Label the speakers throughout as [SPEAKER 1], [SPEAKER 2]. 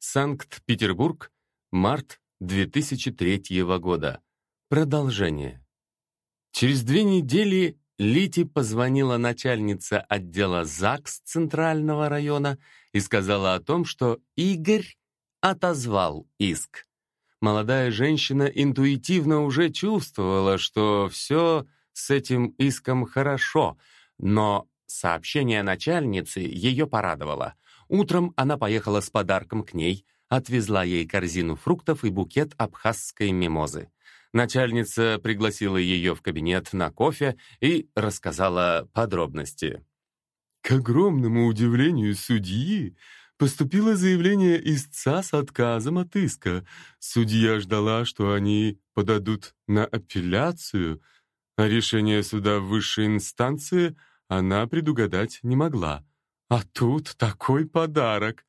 [SPEAKER 1] Санкт-Петербург, март 2003 года. Продолжение. Через две недели Лити позвонила начальница отдела ЗАГС Центрального района и сказала о том, что Игорь отозвал иск. Молодая женщина интуитивно уже чувствовала, что все с этим иском хорошо, но сообщение начальницы ее порадовало. Утром она поехала с подарком к ней, отвезла ей корзину фруктов и букет абхазской мимозы. Начальница пригласила ее в кабинет на кофе и рассказала подробности.
[SPEAKER 2] К огромному удивлению судьи, поступило заявление истца с отказом от иска. Судья ждала, что они подадут на апелляцию, а решение суда высшей инстанции она предугадать не могла. А тут такой подарок.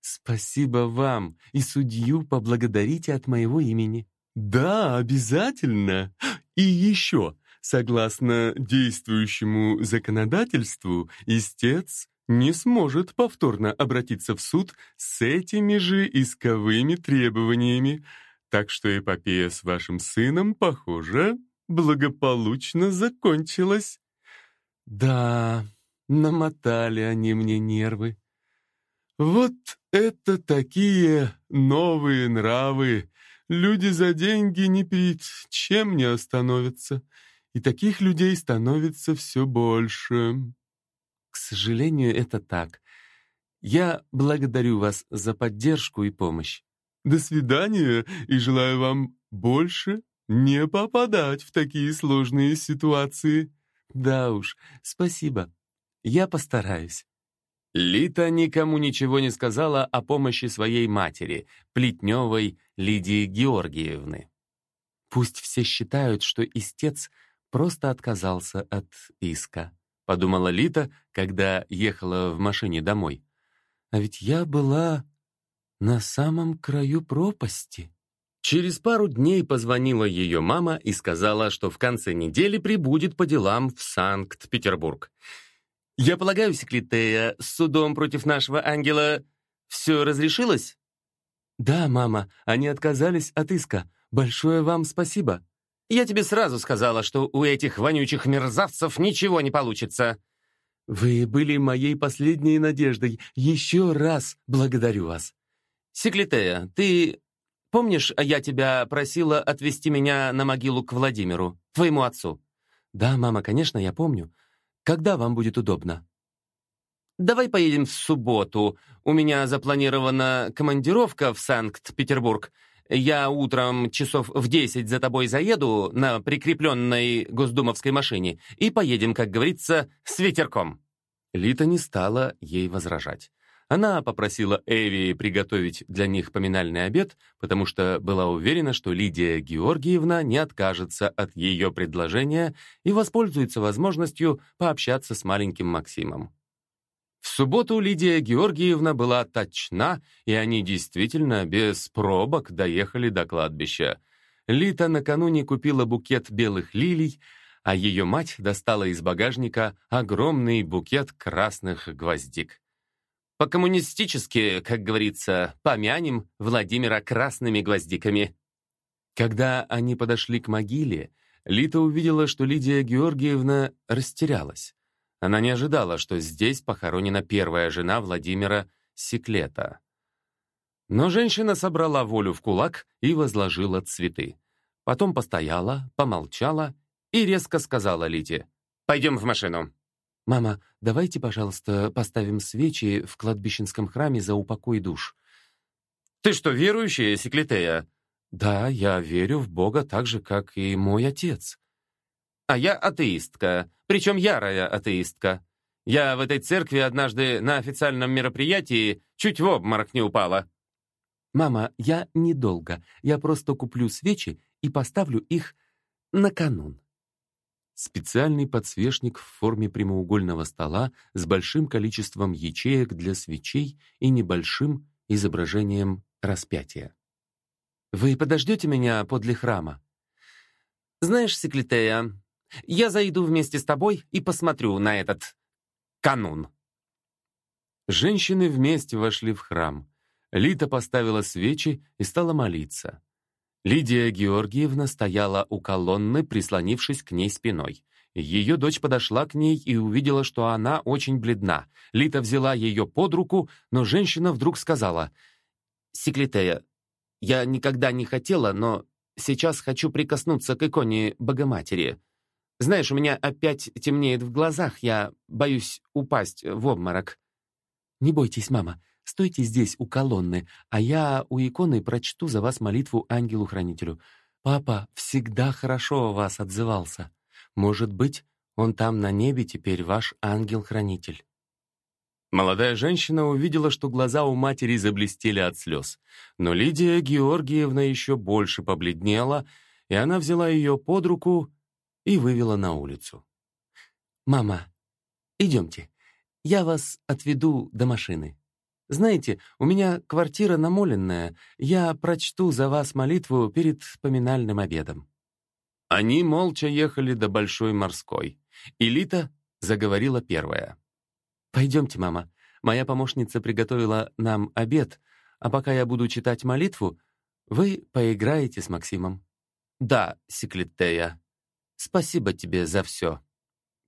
[SPEAKER 1] «Спасибо вам, и судью поблагодарите от моего имени».
[SPEAKER 2] «Да, обязательно. И еще, согласно действующему законодательству, истец не сможет повторно обратиться в суд с этими же исковыми требованиями, так что эпопея с вашим сыном, похоже, благополучно закончилась.
[SPEAKER 1] Да, намотали они мне нервы.
[SPEAKER 2] Вот это такие новые нравы. Люди за деньги ни перед чем не остановятся. И таких людей становится все больше.
[SPEAKER 1] К сожалению, это так. Я благодарю вас за поддержку и помощь.
[SPEAKER 2] До свидания и желаю вам больше не попадать в такие сложные ситуации.
[SPEAKER 1] Да уж, спасибо. Я постараюсь. Лита никому ничего не сказала о помощи своей матери, Плетневой Лидии Георгиевны. Пусть все считают, что истец просто отказался от иска подумала Лита, когда ехала в машине домой. А ведь я была на самом краю пропасти. Через пару дней позвонила ее мама и сказала, что в конце недели прибудет по делам в Санкт-Петербург. «Я полагаю, Секлитея, с судом против нашего ангела все разрешилось?» «Да, мама, они отказались от иска. Большое вам спасибо». Я тебе сразу сказала, что у этих вонючих мерзавцев ничего не получится. Вы были моей последней надеждой. Еще раз благодарю вас. Секлитея, ты помнишь, я тебя просила отвезти меня на могилу к Владимиру, твоему отцу? Да, мама, конечно, я помню. Когда вам будет удобно? Давай поедем в субботу. У меня запланирована командировка в Санкт-Петербург. Я утром часов в десять за тобой заеду на прикрепленной госдумовской машине и поедем, как говорится, с ветерком». Лита не стала ей возражать. Она попросила Эви приготовить для них поминальный обед, потому что была уверена, что Лидия Георгиевна не откажется от ее предложения и воспользуется возможностью пообщаться с маленьким Максимом. В субботу Лидия Георгиевна была точна, и они действительно без пробок доехали до кладбища. Лита накануне купила букет белых лилий, а ее мать достала из багажника огромный букет красных гвоздик. По-коммунистически, как говорится, помянем Владимира красными гвоздиками. Когда они подошли к могиле, Лита увидела, что Лидия Георгиевна растерялась. Она не ожидала, что здесь похоронена первая жена Владимира Секлета. Но женщина собрала волю в кулак и возложила цветы. Потом постояла, помолчала и резко сказала Лите, «Пойдем в машину». «Мама, давайте, пожалуйста, поставим свечи в кладбищенском храме за упокой душ». «Ты что, верующая, Секлетея?» «Да, я верю в Бога так же, как и мой отец». «А я атеистка причем ярая атеистка. Я в этой церкви однажды на официальном мероприятии чуть в обморок не упала. «Мама, я недолго. Я просто куплю свечи и поставлю их на канун». Специальный подсвечник в форме прямоугольного стола с большим количеством ячеек для свечей и небольшим изображением распятия. «Вы подождете меня подле храма?» «Знаешь, Секлитея, я зайду вместе с тобой и посмотрю на этот канун». Женщины вместе вошли в храм. Лита поставила свечи и стала молиться. Лидия Георгиевна стояла у колонны, прислонившись к ней спиной. Ее дочь подошла к ней и увидела, что она очень бледна. Лита взяла ее под руку, но женщина вдруг сказала, «Секлитея, я никогда не хотела, но сейчас хочу прикоснуться к иконе Богоматери. Знаешь, у меня опять темнеет в глазах, я боюсь упасть в обморок». «Не бойтесь, мама, Стойте здесь, у колонны, а я у иконы прочту за вас молитву ангелу-хранителю. Папа всегда хорошо о вас отзывался. Может быть, он там на небе теперь ваш ангел-хранитель». Молодая женщина увидела, что глаза у матери заблестели от слез. Но Лидия Георгиевна еще больше побледнела, и она взяла ее под руку и вывела на улицу.
[SPEAKER 2] «Мама, идемте, я вас отведу до машины». Знаете, у меня квартира намоленная. Я прочту за вас молитву перед поминальным обедом».
[SPEAKER 1] Они молча ехали до Большой морской. И Лита заговорила первая.
[SPEAKER 2] «Пойдемте, мама. Моя помощница приготовила нам обед, а пока я буду читать молитву, вы поиграете с Максимом».
[SPEAKER 1] «Да, Секлитея. Спасибо тебе за все.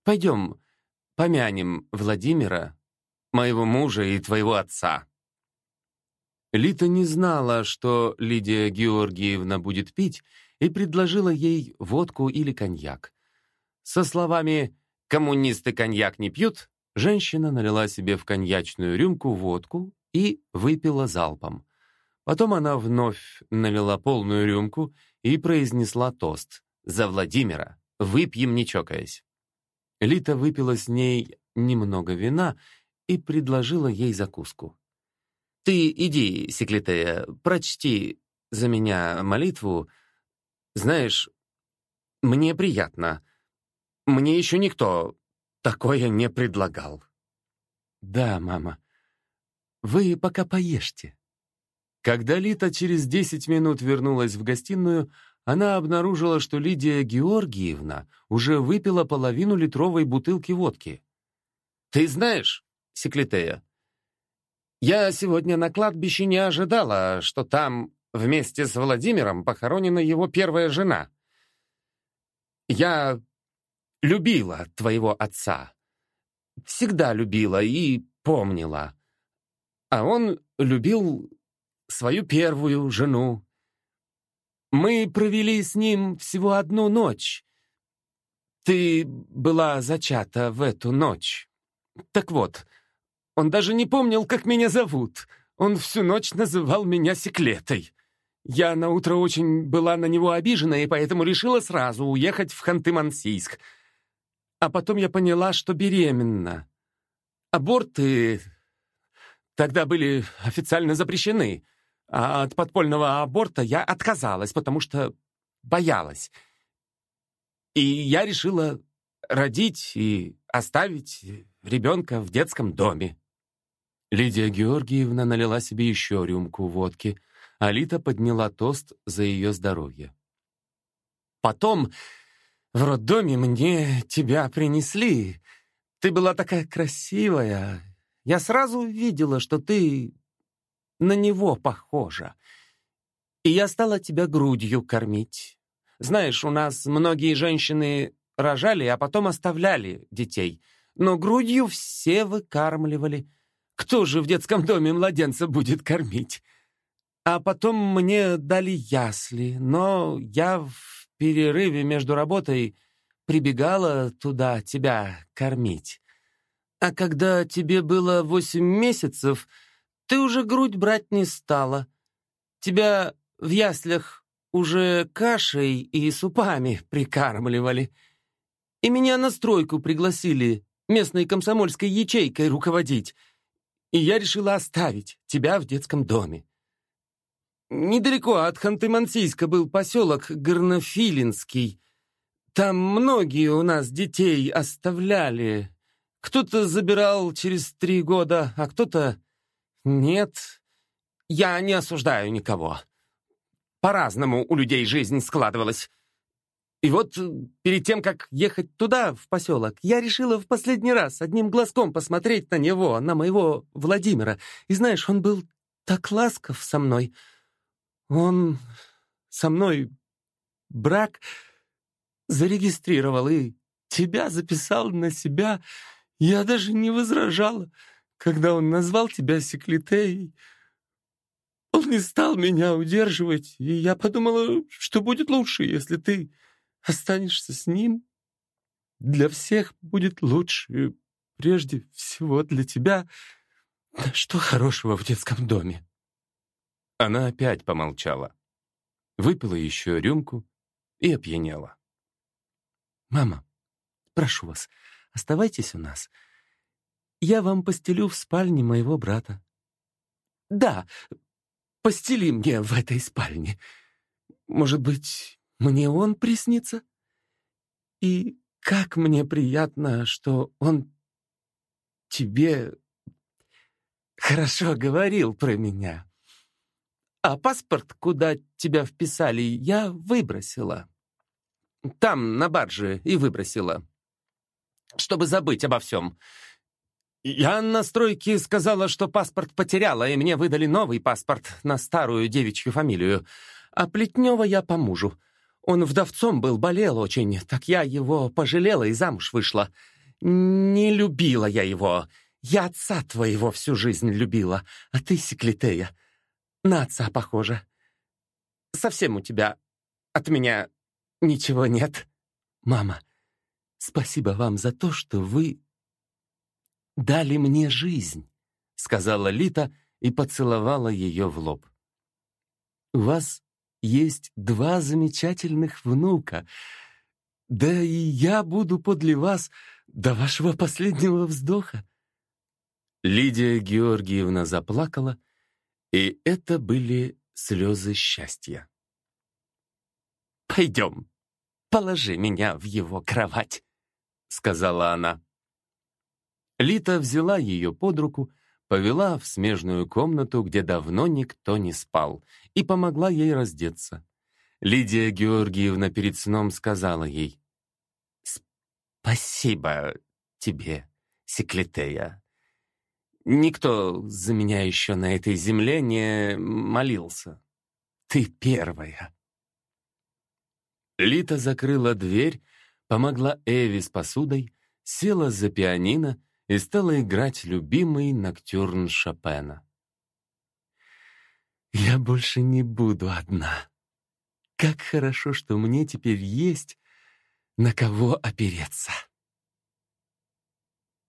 [SPEAKER 2] Пойдем, помянем Владимира моего мужа и твоего отца».
[SPEAKER 1] Лита не знала, что Лидия Георгиевна будет пить, и предложила ей водку или коньяк. Со словами «коммунисты коньяк не пьют», женщина налила себе в коньячную рюмку водку и выпила залпом. Потом она вновь налила полную рюмку и произнесла тост «За Владимира! Выпьем, не чокаясь!» Лита выпила с ней немного вина и предложила ей закуску. «Ты иди, Секлитея, прочти за меня молитву. Знаешь, мне приятно. Мне еще никто такое не предлагал».
[SPEAKER 2] «Да, мама. Вы пока поешьте».
[SPEAKER 1] Когда Лита через десять минут вернулась в гостиную, она обнаружила, что Лидия Георгиевна уже выпила половину литровой бутылки водки. «Ты знаешь, Секлитея. «Я сегодня на кладбище не ожидала, что там вместе с Владимиром похоронена его первая жена. Я любила твоего отца. Всегда любила и помнила. А он любил свою первую жену. Мы провели с ним всего одну ночь. Ты была зачата в эту ночь. Так вот, он даже не помнил, как меня зовут. Он всю ночь называл меня Секлетой. Я на утро очень была на него обижена и поэтому решила сразу уехать в Ханты-Мансийск. А потом я поняла, что беременна. Аборты тогда были официально запрещены, а от подпольного аборта я отказалась, потому что боялась. И я решила родить и оставить ребенка в детском доме.
[SPEAKER 2] Лидия Георгиевна налила себе еще рюмку водки. Алита подняла тост за ее здоровье.
[SPEAKER 1] «Потом в роддоме мне тебя принесли. Ты была такая красивая. Я сразу видела, что ты на него похожа. И я стала тебя грудью кормить. Знаешь, у нас многие женщины рожали, а потом оставляли детей. Но грудью все выкармливали. Кто же в детском доме младенца будет кормить? А потом мне дали ясли, но я в перерыве между работой прибегала туда тебя кормить. А когда тебе было восемь месяцев, ты уже грудь брать не стала. Тебя в яслях уже кашей и супами прикармливали. И меня на стройку пригласили местной комсомольской ячейкой руководить и я решила оставить тебя в детском доме. Недалеко от Ханты-Мансийска был поселок Горнофилинский. Там многие у нас детей оставляли. Кто-то забирал через три года, а кто-то нет. Я не осуждаю никого. По-разному у людей жизнь складывалась. И вот э, перед тем, как ехать туда, в поселок, я решила в последний раз одним глазком посмотреть на него, на моего Владимира. И знаешь, он был
[SPEAKER 3] так ласков со мной. Он со мной брак зарегистрировал и тебя записал на себя. Я даже не возражала, когда он назвал тебя Секлитей. Он не стал меня удерживать, и я подумала, что будет лучше, если ты останешься с ним. Для всех будет лучше, прежде всего для тебя. Что хорошего в детском доме?»
[SPEAKER 1] Она опять помолчала, выпила еще рюмку и опьянела.
[SPEAKER 3] «Мама, прошу вас, оставайтесь у нас. Я вам постелю в спальне моего брата». «Да, постели мне в этой спальне. Может быть, мне он приснится? И как мне приятно, что он тебе хорошо говорил про меня. А паспорт, куда тебя вписали, я выбросила. Там, на барже, и выбросила. Чтобы забыть обо всем. Я на стройке сказала, что паспорт потеряла, и мне выдали новый паспорт на старую девичью фамилию. А Плетнева я по мужу. Он вдовцом был, болел очень, так я его пожалела и замуж вышла. Не любила я его. Я отца твоего всю жизнь любила, а ты, Секлитея, на отца похожа. Совсем у тебя от меня ничего нет. Мама, спасибо вам за то, что вы дали мне жизнь, сказала Лита и поцеловала ее в лоб. У вас есть два замечательных внука. Да и я буду подле вас до вашего последнего вздоха.
[SPEAKER 1] Лидия Георгиевна заплакала, и это были слезы счастья.
[SPEAKER 3] «Пойдем, положи меня в его кровать», — сказала она.
[SPEAKER 1] Лита взяла ее под руку, повела в смежную комнату, где давно никто не спал, и помогла ей раздеться. Лидия Георгиевна перед сном сказала ей, «Спасибо тебе, Секлитея. Никто за меня еще на этой земле не молился. Ты первая. Лита закрыла дверь, помогла Эви с посудой, села за пианино и стала играть любимый ноктюрн Шопена.
[SPEAKER 3] «Я больше не буду одна. Как хорошо, что мне теперь есть на кого опереться».